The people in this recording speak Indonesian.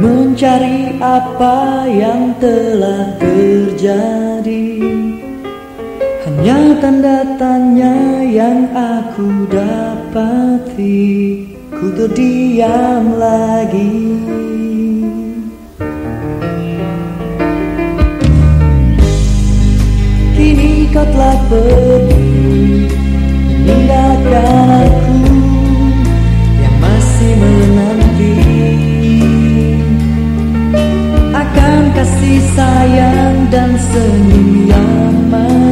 Mencari apa yang telah terjadi. Hanya tanda tanya yang aku dapati Ku terdiam lagi. Kini kau telah pergi Meninggalkan senyum yang manis.